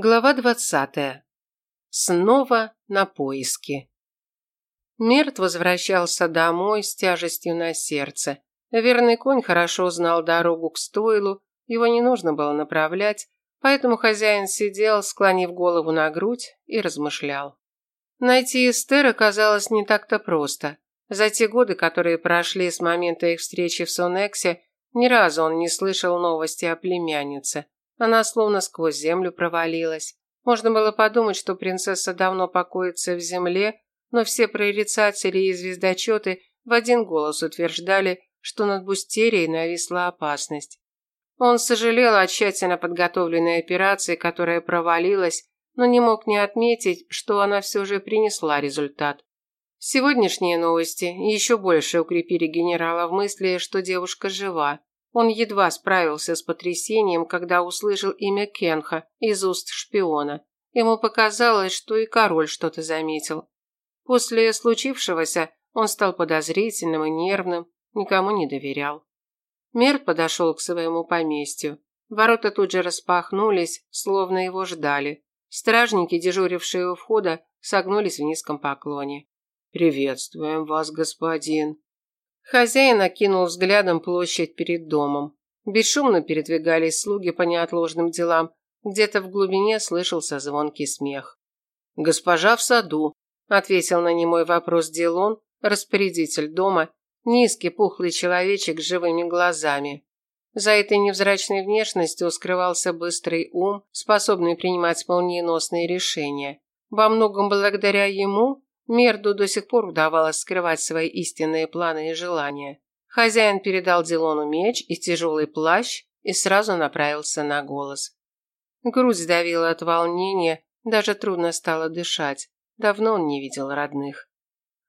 Глава двадцатая. Снова на поиски. Мерт возвращался домой с тяжестью на сердце. Верный конь хорошо знал дорогу к стойлу, его не нужно было направлять, поэтому хозяин сидел, склонив голову на грудь и размышлял. Найти Эстер оказалось не так-то просто. За те годы, которые прошли с момента их встречи в Сонексе, ни разу он не слышал новости о племяннице. Она словно сквозь землю провалилась. Можно было подумать, что принцесса давно покоится в земле, но все прорицатели и звездочеты в один голос утверждали, что над Бустерией нависла опасность. Он сожалел о тщательно подготовленной операции, которая провалилась, но не мог не отметить, что она все же принесла результат. Сегодняшние новости еще больше укрепили генерала в мысли, что девушка жива. Он едва справился с потрясением, когда услышал имя Кенха из уст шпиона. Ему показалось, что и король что-то заметил. После случившегося он стал подозрительным и нервным, никому не доверял. Мерт подошел к своему поместью. Ворота тут же распахнулись, словно его ждали. Стражники, дежурившие у входа, согнулись в низком поклоне. «Приветствуем вас, господин», Хозяин окинул взглядом площадь перед домом. Бесшумно передвигались слуги по неотложным делам. Где-то в глубине слышался звонкий смех. «Госпожа в саду», – ответил на немой вопрос Дилон, распорядитель дома, низкий пухлый человечек с живыми глазами. За этой невзрачной внешностью скрывался быстрый ум, способный принимать молниеносные решения. Во многом благодаря ему Мерду до сих пор удавалось скрывать свои истинные планы и желания. Хозяин передал Дилону меч и тяжелый плащ и сразу направился на голос. Грудь давила от волнения, даже трудно стало дышать. Давно он не видел родных.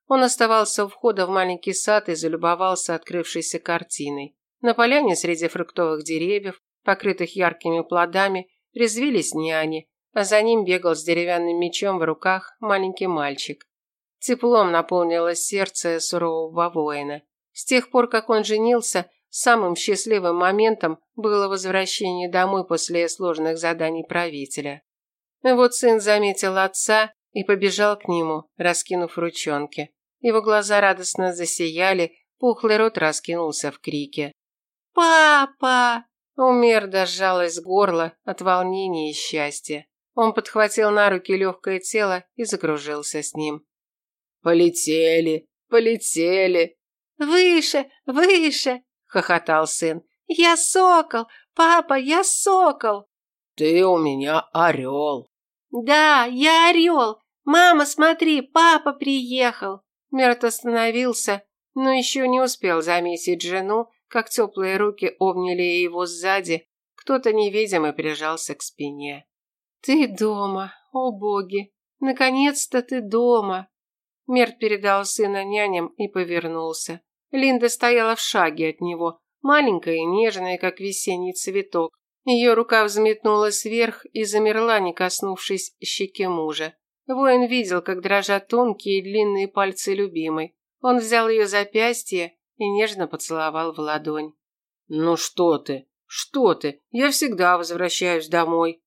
Он оставался у входа в маленький сад и залюбовался открывшейся картиной. На поляне среди фруктовых деревьев, покрытых яркими плодами, резвились няни, а за ним бегал с деревянным мечом в руках маленький мальчик. Теплом наполнилось сердце сурового воина. С тех пор, как он женился, самым счастливым моментом было возвращение домой после сложных заданий правителя. Вот сын заметил отца и побежал к нему, раскинув ручонки. Его глаза радостно засияли, пухлый рот раскинулся в крике. «Папа!» У Мерда сжалось горло от волнения и счастья. Он подхватил на руки легкое тело и закружился с ним. «Полетели, полетели!» «Выше, выше!» – хохотал сын. «Я сокол! Папа, я сокол!» «Ты у меня орел!» «Да, я орел! Мама, смотри, папа приехал!» Мерт остановился, но еще не успел заметить жену, как теплые руки обняли его сзади, кто-то невидимый прижался к спине. «Ты дома, о боги! Наконец-то ты дома!» Мерт передал сына няням и повернулся. Линда стояла в шаге от него, маленькая и нежная, как весенний цветок. Ее рука взметнулась вверх и замерла, не коснувшись щеки мужа. Воин видел, как дрожат тонкие и длинные пальцы любимой. Он взял ее запястье и нежно поцеловал в ладонь. «Ну что ты? Что ты? Я всегда возвращаюсь домой».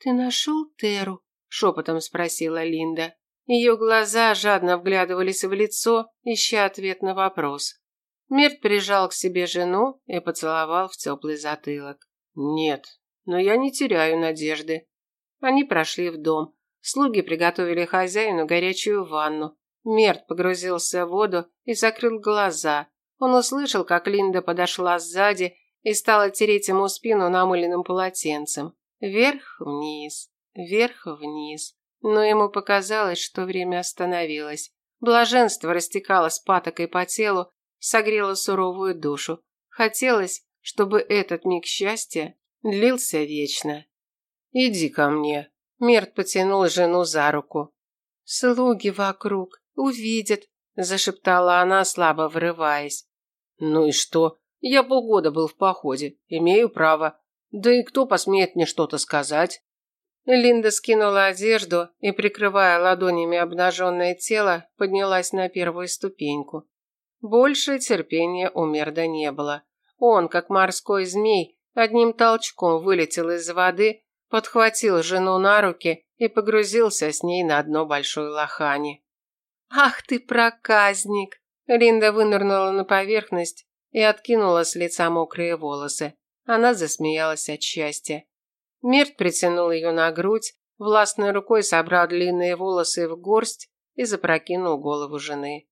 «Ты нашел Теру?» – шепотом спросила Линда. Ее глаза жадно вглядывались в лицо, ища ответ на вопрос. Мерт прижал к себе жену и поцеловал в теплый затылок. «Нет, но я не теряю надежды». Они прошли в дом. Слуги приготовили хозяину горячую ванну. Мерт погрузился в воду и закрыл глаза. Он услышал, как Линда подошла сзади и стала тереть ему спину намыленным полотенцем. Вверх-вниз, вверх-вниз но ему показалось, что время остановилось. Блаженство растекалось патокой по телу, согрело суровую душу. Хотелось, чтобы этот миг счастья длился вечно. «Иди ко мне», – Мерт потянул жену за руку. «Слуги вокруг, увидят», – зашептала она, слабо врываясь. «Ну и что? Я полгода был в походе, имею право. Да и кто посмеет мне что-то сказать?» Линда скинула одежду и, прикрывая ладонями обнаженное тело, поднялась на первую ступеньку. Больше терпения у Мерда не было. Он, как морской змей, одним толчком вылетел из воды, подхватил жену на руки и погрузился с ней на дно большой лохани. «Ах ты проказник!» Линда вынырнула на поверхность и откинула с лица мокрые волосы. Она засмеялась от счастья. Мирт притянул ее на грудь, властной рукой собрал длинные волосы в горсть и запрокинул голову жены.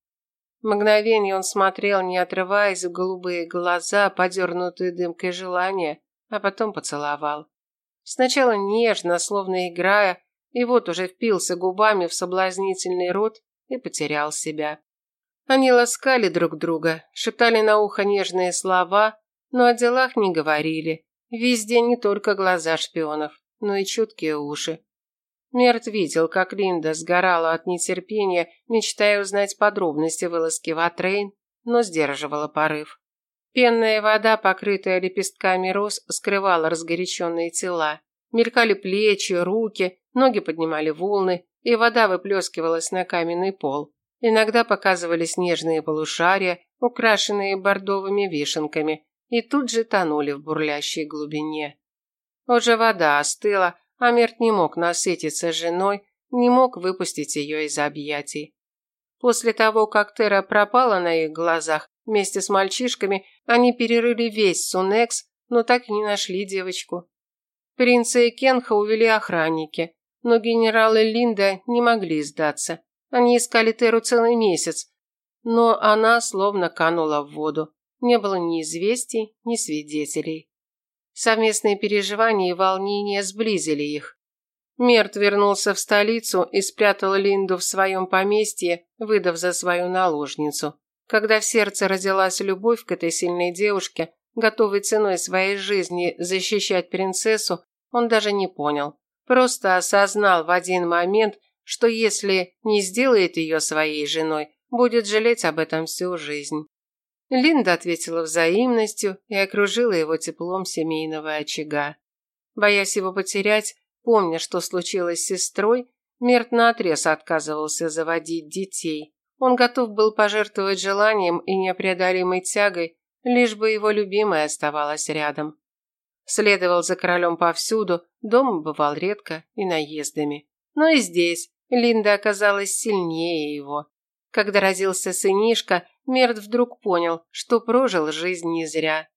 Мгновение он смотрел, не отрываясь в голубые глаза, подернутые дымкой желания, а потом поцеловал. Сначала нежно, словно играя, и вот уже впился губами в соблазнительный рот и потерял себя. Они ласкали друг друга, шептали на ухо нежные слова, но о делах не говорили. Везде не только глаза шпионов, но и чуткие уши. Мерт видел, как Линда сгорала от нетерпения, мечтая узнать подробности вылазки в Атрейн, но сдерживала порыв. Пенная вода, покрытая лепестками роз, скрывала разгоряченные тела. Мелькали плечи, руки, ноги поднимали волны, и вода выплескивалась на каменный пол. Иногда показывались нежные полушария, украшенные бордовыми вишенками, и тут же тонули в бурлящей глубине. Уже вода остыла, а Мерт не мог насытиться женой, не мог выпустить ее из объятий. После того, как Тера пропала на их глазах, вместе с мальчишками, они перерыли весь Сунекс, но так и не нашли девочку. Принца и Кенха увели охранники, но генералы Линда не могли сдаться. Они искали Теру целый месяц, но она словно канула в воду. Не было ни известий, ни свидетелей. Совместные переживания и волнения сблизили их. Мерт вернулся в столицу и спрятал Линду в своем поместье, выдав за свою наложницу. Когда в сердце родилась любовь к этой сильной девушке, готовой ценой своей жизни защищать принцессу, он даже не понял. Просто осознал в один момент, что если не сделает ее своей женой, будет жалеть об этом всю жизнь. Линда ответила взаимностью и окружила его теплом семейного очага. Боясь его потерять, помня, что случилось с сестрой, Мерт наотрез отказывался заводить детей. Он готов был пожертвовать желанием и непреодолимой тягой, лишь бы его любимая оставалась рядом. Следовал за королем повсюду, дома бывал редко и наездами. Но и здесь Линда оказалась сильнее его. Когда родился сынишка, Мерт вдруг понял, что прожил жизнь не зря.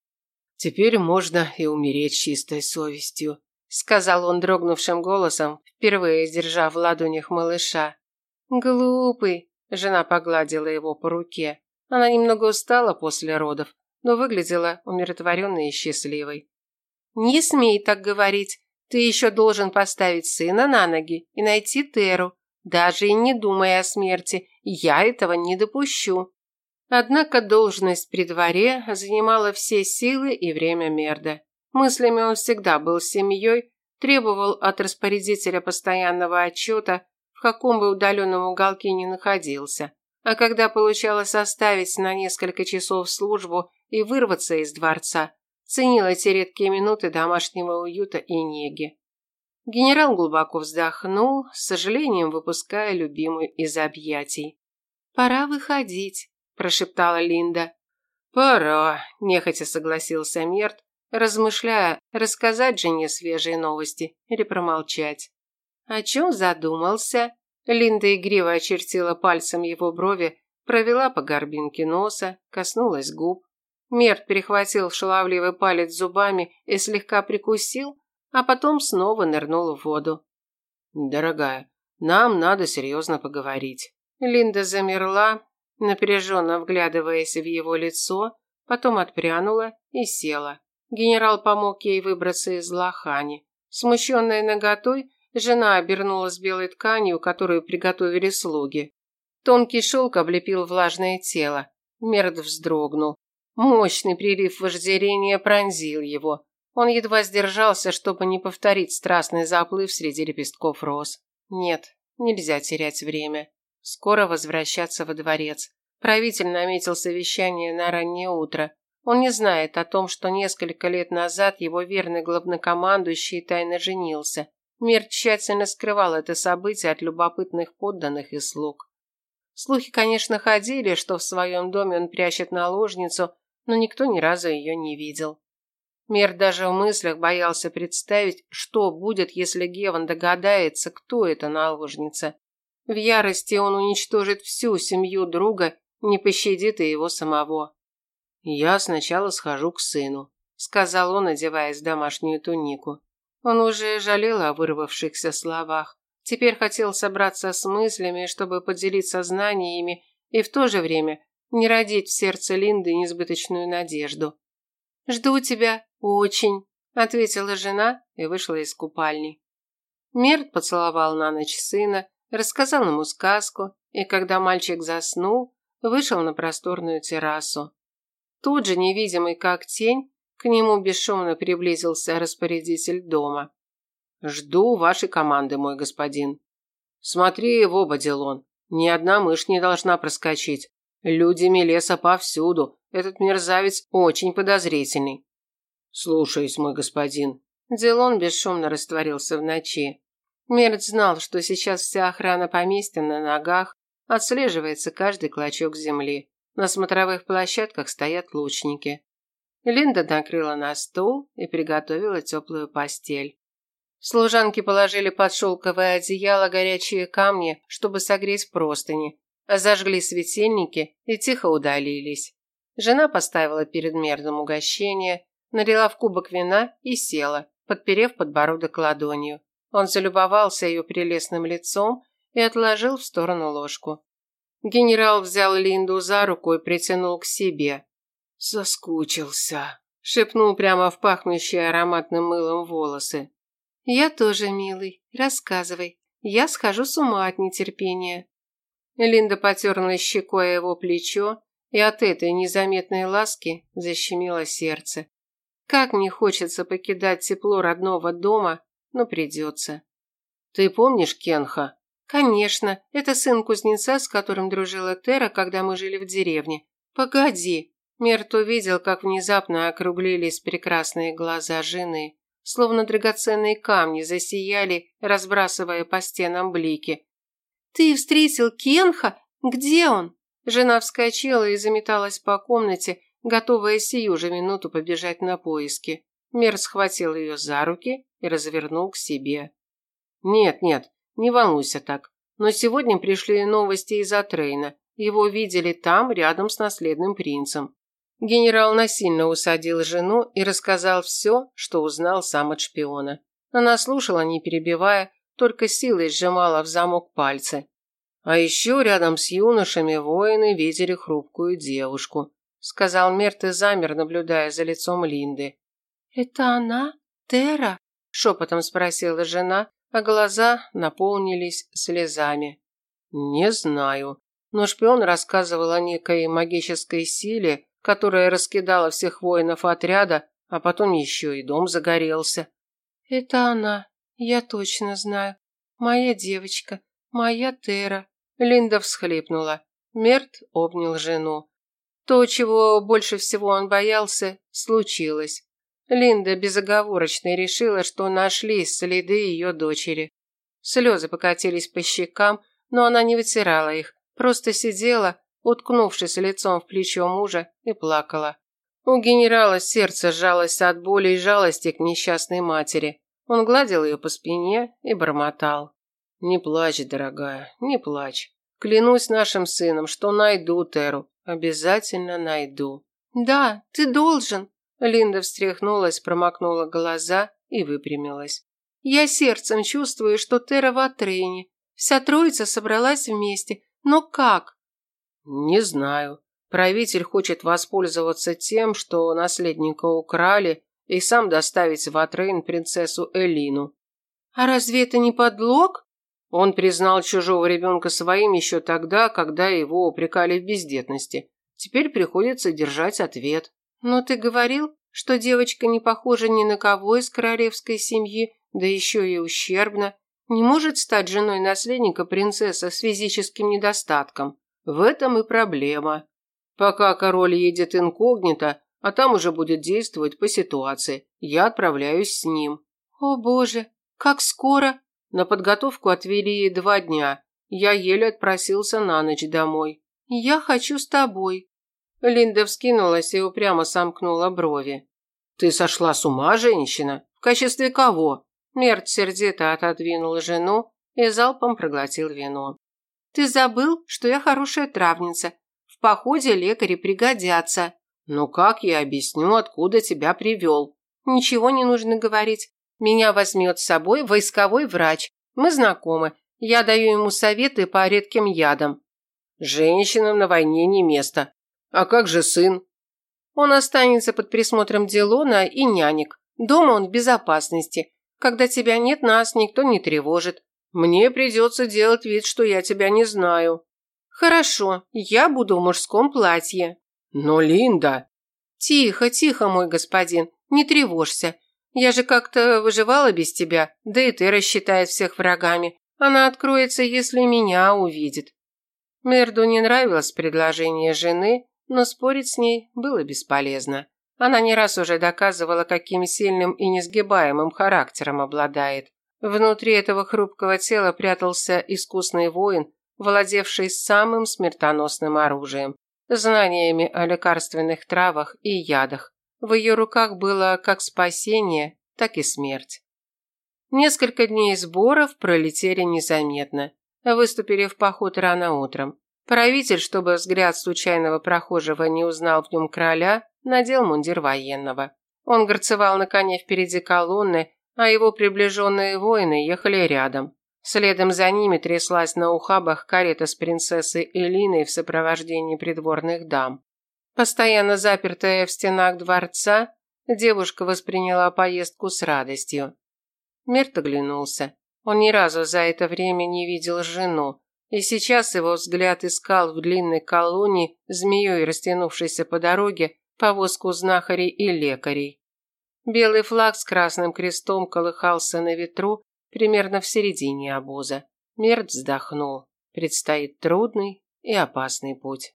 «Теперь можно и умереть чистой совестью», сказал он дрогнувшим голосом, впервые держа в ладонях малыша. «Глупый», жена погладила его по руке. Она немного устала после родов, но выглядела умиротворенной и счастливой. «Не смей так говорить. Ты еще должен поставить сына на ноги и найти Теру. Даже и не думая о смерти, я этого не допущу». Однако должность при дворе занимала все силы и время Мерда. Мыслями он всегда был семьей, требовал от распорядителя постоянного отчета, в каком бы удаленном уголке ни находился. А когда получалось оставить на несколько часов службу и вырваться из дворца, ценил эти редкие минуты домашнего уюта и неги. Генерал глубоко вздохнул, с сожалением выпуская любимую из объятий. «Пора выходить», – прошептала Линда. «Пора», – нехотя согласился Мерт, размышляя, рассказать жене свежие новости или промолчать. «О чем задумался?» Линда игриво очертила пальцем его брови, провела по горбинке носа, коснулась губ. Мерт перехватил шаловливый палец зубами и слегка прикусил, а потом снова нырнул в воду. «Дорогая, нам надо серьезно поговорить». Линда замерла, напряженно вглядываясь в его лицо, потом отпрянула и села. Генерал помог ей выбраться из лохани. Смущенная наготой, жена обернулась белой тканью, которую приготовили слуги. Тонкий шелк облепил влажное тело. Мерд вздрогнул. Мощный прилив вожделения пронзил его. Он едва сдержался, чтобы не повторить страстный заплыв среди лепестков роз. Нет, нельзя терять время. Скоро возвращаться во дворец. Правитель наметил совещание на раннее утро. Он не знает о том, что несколько лет назад его верный главнокомандующий тайно женился. Мир тщательно скрывал это событие от любопытных подданных и слуг. Слухи, конечно, ходили, что в своем доме он прячет наложницу, но никто ни разу ее не видел. Мер даже в мыслях боялся представить, что будет, если Геван догадается, кто эта наложница. В ярости он уничтожит всю семью друга, не пощадит и его самого. «Я сначала схожу к сыну», – сказал он, одеваясь в домашнюю тунику. Он уже жалел о вырвавшихся словах. Теперь хотел собраться с мыслями, чтобы поделиться знаниями и в то же время не родить в сердце Линды несбыточную надежду. «Жду тебя очень», – ответила жена и вышла из купальни. Мерт поцеловал на ночь сына, рассказал ему сказку, и когда мальчик заснул, вышел на просторную террасу. Тут же, невидимый как тень, к нему бесшумно приблизился распорядитель дома. «Жду вашей команды, мой господин». «Смотри в оба, Дилон. Ни одна мышь не должна проскочить. Люди Мелеса повсюду. Этот мерзавец очень подозрительный». «Слушаюсь, мой господин». Дилон бесшумно растворился в ночи. Мерт знал, что сейчас вся охрана поместья на ногах, отслеживается каждый клочок земли. На смотровых площадках стоят лучники. Линда накрыла на стол и приготовила теплую постель. Служанки положили под шелковое одеяло горячие камни, чтобы согреть простыни, зажгли светильники и тихо удалились. Жена поставила перед мерным угощение, налила в кубок вина и села, подперев подбородок ладонью. Он залюбовался ее прелестным лицом и отложил в сторону ложку. Генерал взял Линду за руку и притянул к себе. «Соскучился», – шепнул прямо в пахнущие ароматным мылом волосы. «Я тоже, милый. Рассказывай. Я схожу с ума от нетерпения». Линда потерла щекой его плечо, и от этой незаметной ласки защемило сердце. Как мне хочется покидать тепло родного дома, но придется. «Ты помнишь Кенха?» «Конечно. Это сын кузнеца, с которым дружила Тера, когда мы жили в деревне. Погоди». Мерт увидел, как внезапно округлились прекрасные глаза жены. Словно драгоценные камни засияли, разбрасывая по стенам блики. «Ты встретил Кенха? Где он?» Жена вскочила и заметалась по комнате, готовая сию же минуту побежать на поиски. Мер схватил ее за руки и развернул к себе. «Нет, нет, не волнуйся так. Но сегодня пришли новости из Атрейна. Его видели там, рядом с наследным принцем. Генерал насильно усадил жену и рассказал все, что узнал сам от шпиона. Она слушала, не перебивая, только силой сжимала в замок пальцы. А еще рядом с юношами воины видели хрупкую девушку, сказал Мерт и замер, наблюдая за лицом Линды. «Это она? Тера?» – шепотом спросила жена, а глаза наполнились слезами. «Не знаю, но шпион рассказывал о некой магической силе, которая раскидала всех воинов отряда, а потом еще и дом загорелся». «Это она, я точно знаю. Моя девочка, моя Тера». Линда всхлипнула. Мерт обнял жену. То, чего больше всего он боялся, случилось. Линда безоговорочно решила, что нашлись следы ее дочери. Слезы покатились по щекам, но она не вытирала их, просто сидела, уткнувшись лицом в плечо мужа, и плакала. У генерала сердце сжалось от боли и жалости к несчастной матери. Он гладил ее по спине и бормотал. «Не плачь, дорогая, не плачь. Клянусь нашим сыном, что найду Теру. Обязательно найду». «Да, ты должен», Линда встряхнулась, промокнула глаза и выпрямилась. «Я сердцем чувствую, что Тера в Атрейне. Вся троица собралась вместе. Но как?» «Не знаю. Правитель хочет воспользоваться тем, что наследника украли, и сам доставить в Атрейн принцессу Элину». «А разве это не подлог?» Он признал чужого ребенка своим еще тогда, когда его упрекали в бездетности. Теперь приходится держать ответ. «Но ты говорил, что девочка не похожа ни на кого из королевской семьи, да еще и ущербна. Не может стать женой наследника принцесса с физическим недостатком. В этом и проблема. Пока король едет инкогнито, а там уже будет действовать по ситуации, я отправляюсь с ним». «О боже, как скоро?» На подготовку отвели два дня. Я еле отпросился на ночь домой. «Я хочу с тобой», Линда вскинулась и упрямо сомкнула брови. Ты сошла с ума, женщина? В качестве кого? Мерт сердито отодвинул жену и залпом проглотил вино. Ты забыл, что я хорошая травница. В походе лекари пригодятся. Ну как я объясню, откуда тебя привел? Ничего не нужно говорить. Меня возьмет с собой войсковой врач. Мы знакомы. Я даю ему советы по редким ядам. Женщинам на войне не место. А как же сын? Он останется под присмотром Делона и нянек. Дома он в безопасности. Когда тебя нет, нас никто не тревожит. Мне придется делать вид, что я тебя не знаю. Хорошо, я буду в мужском платье. Но Линда... Тихо, тихо, мой господин, не тревожься. Я же как-то выживала без тебя, да и ты рассчитает всех врагами. Она откроется, если меня увидит. Мерду не нравилось предложение жены, но спорить с ней было бесполезно. Она не раз уже доказывала, каким сильным и несгибаемым характером обладает. Внутри этого хрупкого тела прятался искусный воин, владевший самым смертоносным оружием – знаниями о лекарственных травах и ядах. В ее руках было как спасение, так и смерть. Несколько дней сборов пролетели незаметно. Выступили в поход рано утром. Правитель, чтобы взгляд случайного прохожего не узнал в нем короля, надел мундир военного. Он горцевал на коне впереди колонны, а его приближенные воины ехали рядом. Следом за ними тряслась на ухабах карета с принцессой Элиной в сопровождении придворных дам. Постоянно запертая в стенах дворца, девушка восприняла поездку с радостью. Мерт оглянулся. Он ни разу за это время не видел жену, и сейчас его взгляд искал в длинной колонне, змеей растянувшейся по дороге, повозку знахарей и лекарей. Белый флаг с красным крестом колыхался на ветру примерно в середине обоза. Мерт вздохнул. Предстоит трудный и опасный путь.